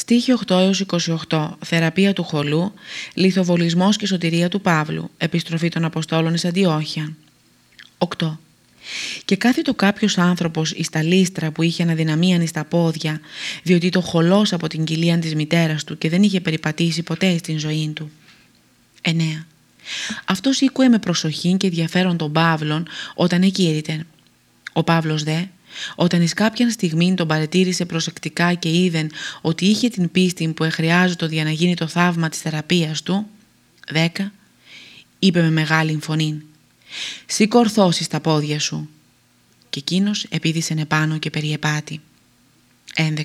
Στίχη 8 28. Θεραπεία του χολού, λιθοβολισμός και σωτηρία του Παύλου, επιστροφή των Αποστόλων εις Αντιόχεια. 8. Και κάθιτο κάποιος άνθρωπος εις τα λίστρα που είχε αναδυναμίαν εις τα πόδια, διότι το χολός από την κοιλία της μητέρας του και δεν είχε περιπατήσει ποτέ στην ζωή του. 9. Αυτός ήκουε με προσοχή και ενδιαφέρον τον Παύλον όταν εκήρυτε. Ο Παύλος δε, όταν εις κάποια στιγμή τον παρετήρησε προσεκτικά και είδεν ότι είχε την πίστη που εχρειάζεται για να γίνει το θαύμα της θεραπείας του, 10. Είπε με μεγάλη φωνή «Σήκω ορθώσεις τα πόδια σου» και εκείνος επίδησεν επάνω και περιεπάτη. 11.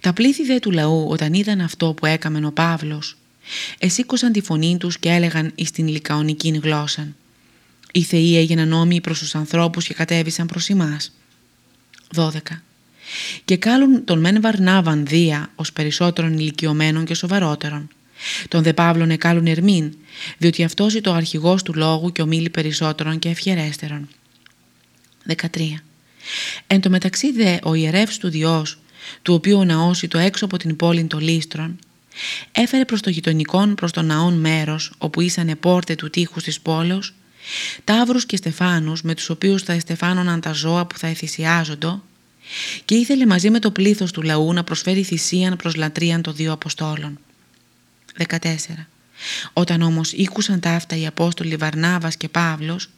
Τα πλήθη δε του λαού όταν είδαν αυτό που έκαμεν ο Παύλος εσήκωσαν τη φωνή τους και έλεγαν εις την λικαονική γλώσσα. Οι θεοί έγιναν νόμοι προς τους ανθρώπους και κατέβησαν προς εμάς. 12. Και κάλουν τον μεν Βαρνάβαν Δία ως περισσότερον ηλικιωμένων και σοβαρότερων. Τον δε Παύλον εκάλουν Ερμήν, διότι αυτός είναι το αρχηγός του λόγου και ομίλη περισσότερων και ευχερέστερων. 13. Εν τω μεταξύ δε ο ιερεύς του Διός, του οποίου ο ναός το έξω από την πόλη των Λίστρων, έφερε προς το γειτονικό προς τον ναόν μέρος όπου ήσανε πόρτε του τείχους της πόλεως, τάβρους και στεφάνους με τους οποίους θα εστεφάνωναν τα ζώα που θα εθυσιάζοντο και ήθελε μαζί με το πλήθος του λαού να προσφέρει θυσίαν προς λατρείαν των δύο Αποστόλων. 14. Όταν όμως ήκουσαν τα αυτά οι Απόστολοι Βαρνάβας και Παύλος,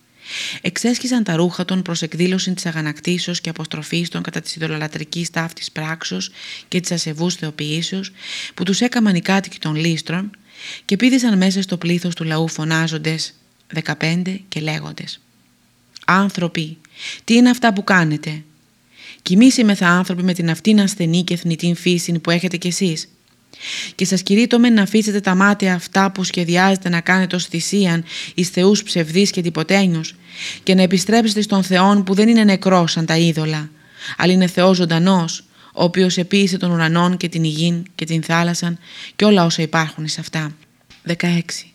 εξέσχισαν τα ρούχα των προς εκδήλωση της αγανακτήσεως και αποστροφής των κατά της ειδωλολατρικής ταύτης πράξεως και της ασεβούς θεοποιήσεως που τους έκαμαν οι κάτοικοι των λίστρων και πήδησαν μέσα στο πλήθος του λαού φωνάζοντες 15 και λέγοντες «Άνθρωποι, τι είναι αυτά που κάνετε» Κοιμήσιμεθα άνθρωποι με την αυτήν ασθενή και θνητή φύση που έχετε κι εσείς. Και σας κηρύττομαι να αφήσετε τα μάτια αυτά που σχεδιάζετε να κάνετε ως θυσίαν εις θεούς ψευδείς και τυποτένιους και να επιστρέψετε στον Θεόν που δεν είναι νεκρός σαν τα είδωλα, αλλά είναι Θεός ζωντανός, ο οποίος επίησε τον ουρανόν και την υγιήν και την θάλασσαν και όλα όσα υπάρχουν σε αυτά. 16.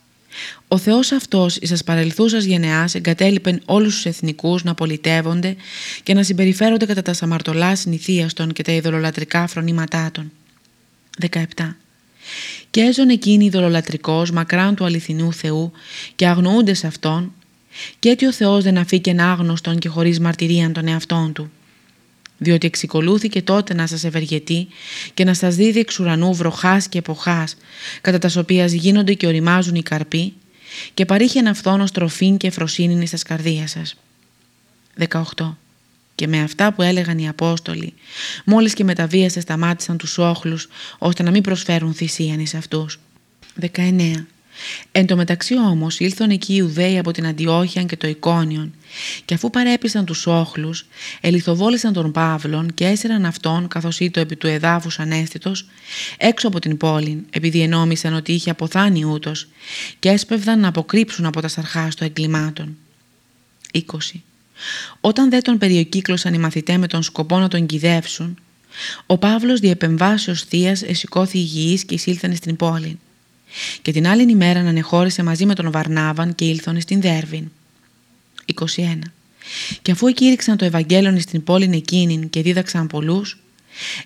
Ο Θεός αυτός εις σας παρελθούσας γενεάς εγκατέλειπεν όλους τους εθνικούς να πολιτεύονται και να συμπεριφέρονται κατά τα σαμαρτωλά συνηθίαστον και τα ειδωλολατρικά φρονήματά των. 17. Και έζων εκείνοι ειδωλολατρικός μακράν του αληθινού Θεού και αγνοούνται σε Αυτόν και έτσι ο Θεός δεν αφήκεν άγνωστον και χωρίς μαρτυρίαν των εαυτών Του διότι εξικολούθηκε τότε να σας ευεργετεί και να σας δίδει εξ ουρανού βροχάς και εποχάς, κατά τας οποίας γίνονται και οριμάζουν οι καρποί, και παρήχεν αυτόν ως τροφήν και φροσύνη στα καρδίας σας. 18. Και με αυτά που έλεγαν οι Απόστολοι, μόλις και μεταβίασε σταμάτησαν τους όχλους, ώστε να μην προσφέρουν θυσίαν εις αυτούς. 19. Εν τω μεταξύ όμως ήλθαν εκεί οι Ιουδαίοι από την Αντιόχιαν και το Εικόνιον και αφού παρέπησαν τους όχλους, ελιθοβόλησαν τον Παύλον και έσυραν αυτόν καθώς ήτο επί του εδάφους ανέστητος έξω από την πόλη επειδή ενόμισαν ότι είχε αποθάνει ούτως και έσπευδαν να αποκρύψουν από τα σαρχά των εγκλημάτων. 20. Όταν δε τον περιοκύκλωσαν οι μαθητές με τον σκοπό να τον κυδεύσουν, ο Παύλος διεπεμβάσεως θείας εσηκώθη υγιής και εισήλθανε στην πόλη και την άλλη ημέρα ανεχώρησε μαζί με τον Βαρνάβαν και ήλθον στην Δέρβιν. 21. Και αφού εκήρυξαν το Ευαγγέλιο στην πόλη εκείνη και δίδαξαν πολλούς,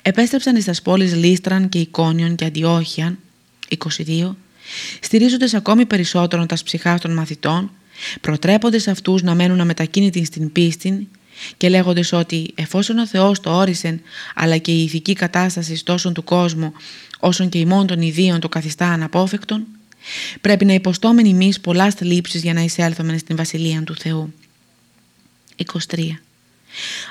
επέστρεψαν εις πόλεις Λίστραν και Εικόνιον και Αντιόχιαν. 22. Στηρίζονται ακόμη περισσότερο τας ψυχάς των μαθητών, προτρέπονται σε αυτούς να μένουν αμετακίνητοι στην πίστη και λέγοντες ότι εφόσον ο Θεός το όρισε αλλά και η ηθική κατάσταση τόσο του κόσμου όσον και ημών των ιδίων το καθιστά αναπόφευκτον, πρέπει να υποστόμεν εμεί πολλά θλίψεις για να εισέλθουμε στην Βασιλεία του Θεού. 23.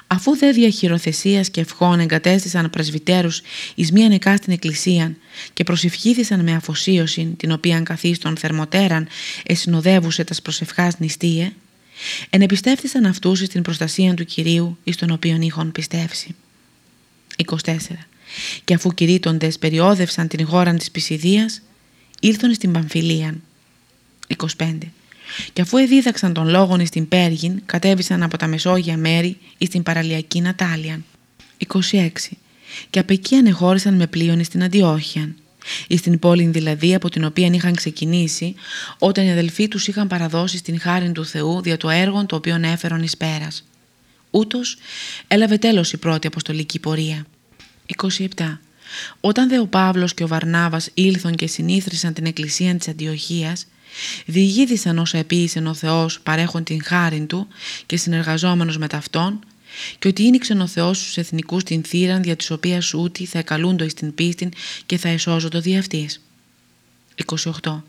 Αφού δε διαχειροθεσίας και ευχών εγκατέστησαν πρεσβυτέρους εις μία νεκά στην εκκλησία και προσευχήθησαν με αφοσίωση την οποία καθίστον θερμοτέραν εσυνοδεύουσε τας προσευχάς νηστείε, ενεπιστεύθησαν αυτούς στην προστασία του Κυρίου εις τον οποίον είχον πιστεύσει. 24 και αφού κηρύττοντες περιόδευσαν την χώρα της Πισιδίας, ήλθον στην Παμφιλία. 25. Και αφού εδίδαξαν τον λόγον στην Πέργην, κατέβησαν από τα Μεσόγεια μέρη εις την παραλιακή Νατάλια. 26. Και από εκεί ανεχώρησαν με πλοίον στην Αντιόχεια, εις την πόλη δηλαδή από την οποία είχαν ξεκινήσει, όταν οι αδελφοί τους είχαν παραδώσει στην χάρη του Θεού δια το έργο το οποίο έφερον εις πέρας. Ούτως έλαβε τέλος η πρώτη αποστολική πορεία. 27. Όταν δε ο Παύλος και ο Βαρνάβας ήλθον και συνήθρισαν την εκκλησία της Αντιοχίας, διηγήθησαν όσα επίησε ο Θεός παρέχον την χάριν του και συνεργαζόμενος με ταυτόν και ότι είναι ο Θεός στους εθνικούς την θύραν δια της οποίας ούτι θα εκαλούντο εις την πίστην και θα εσώζοντο δι' αυτής. 28.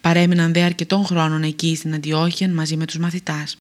Παρέμειναν δε αρκετών χρόνων εκεί στην Αντιόχεια μαζί με τους μαθητάς.